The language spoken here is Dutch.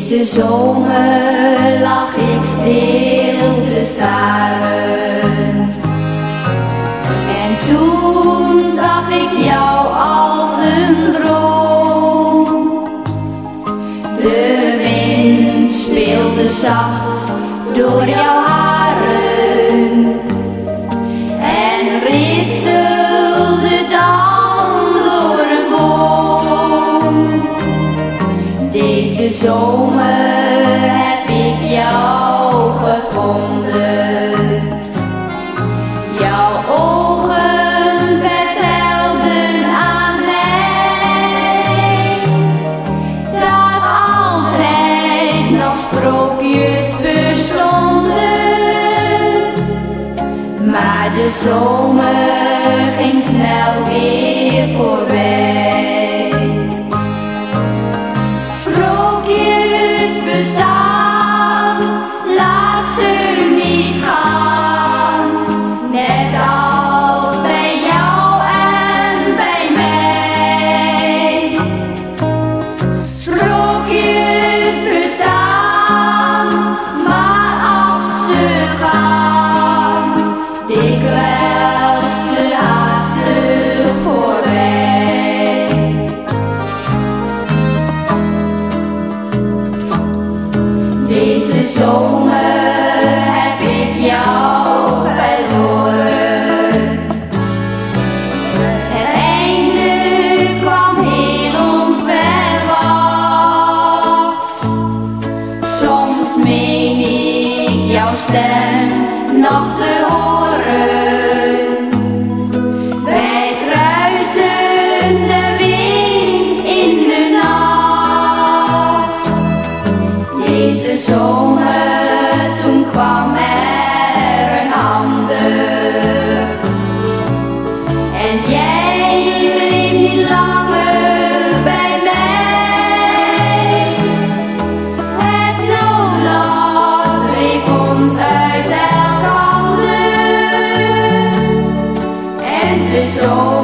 Deze zomer lag ik stil te staren. En toen zag ik jou als een droom. De wind speelde zacht door jouw zomer heb ik jou gevonden. Jouw ogen vertelden aan mij dat altijd nog sprookjes bestonden. Maar de zomer ging snel weer voorbij. Zomer heb ik jou verloren. Het einde kwam heel onverwacht. Soms meen ik jouw stem nog te elkander. En de zomer